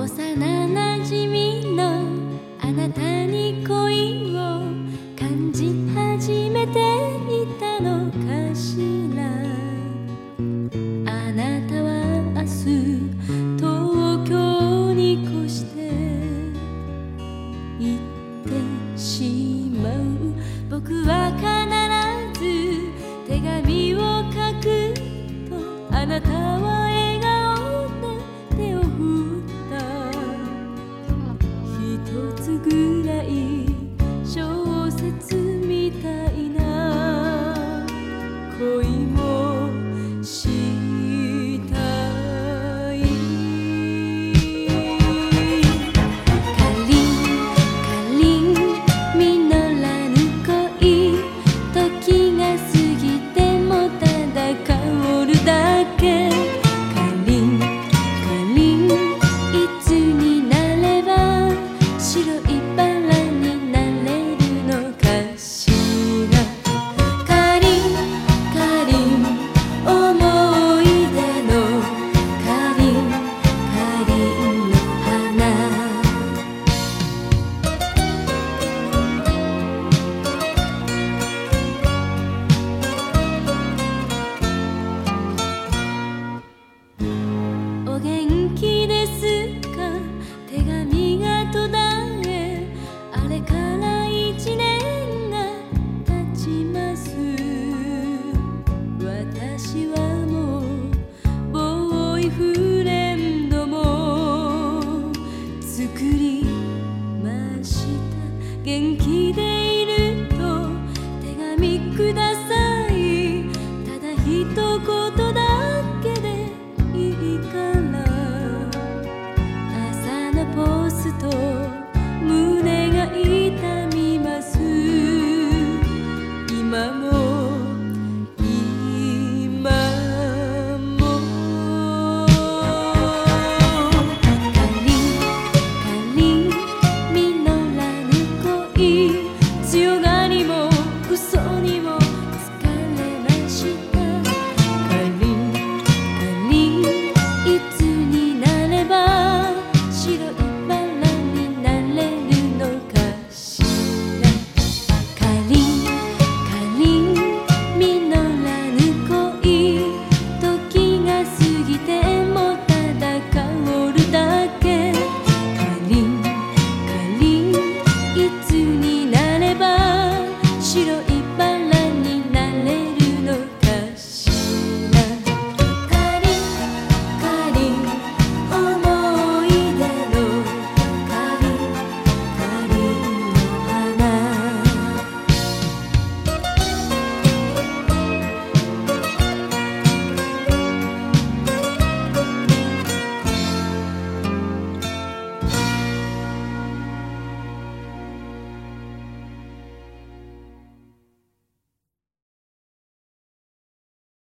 幼なじみのあなたに恋を感じ始めていたのかしら？あなたは明日東京に越して行ってしまう。僕は必ず手紙を書くとあなたをりました。元気でいると手紙ください。ただ一言だけでいいから。朝のポスト。